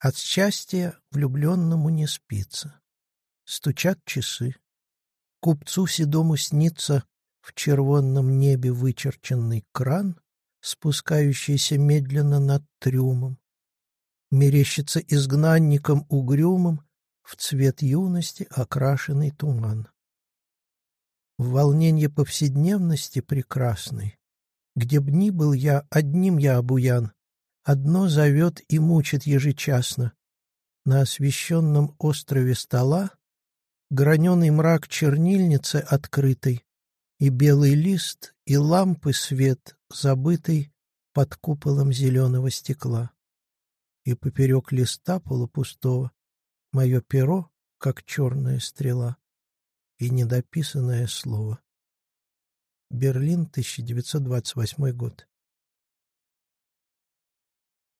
От счастья влюбленному не спится. Стучат часы. Купцу седому снится в червонном небе вычерченный кран, спускающийся медленно над трюмом. Мерещится изгнанником угрюмым в цвет юности окрашенный туман. В волненье повседневности прекрасной, где б ни был я, одним я обуян, одно зовет и мучит ежечасно. На освещенном острове стола граненый мрак чернильницы открытой и белый лист, и лампы свет, забытый под куполом зеленого стекла. И поперек листа полупустого мое перо, как черная стрела, и недописанное слово. Берлин, 1928 год.